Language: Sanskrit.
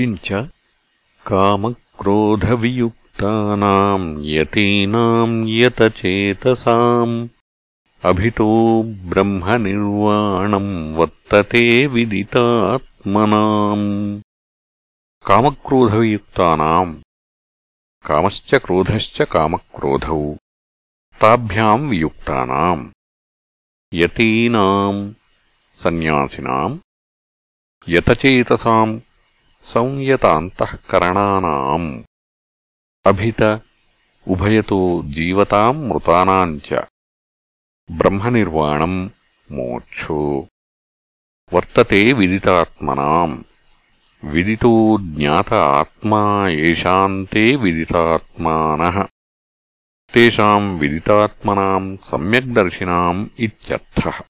किञ्च कामक्रोधवियुक्तानाम् यतीनाम् यतचेतसाम्। अभितो ब्रह्मनिर्वाणम् वर्तते विदितात्मनाम्। कामक्रोधवियुक्तानाम् कामश्च क्रोधश्च कामक्रोधौ ताभ्याम् वियुक्तानाम्। यतीनाम् सन्न्यासिनाम् यतचेतसाम् సంయతాంతఃకరణానాम् అభిత ఉభయతో జీవతాం మృతానాం చ బ్రహ్మనిర్వాణం మోక్షో వర్తతే విదితాత్మనాం విదితో జ్ఞాత ఆత్మా ఏషాంతే విదితాత్మాన తేషాం విదితాత్మనాం సమ్యగ్దర్శినాం ఇత్యర్థః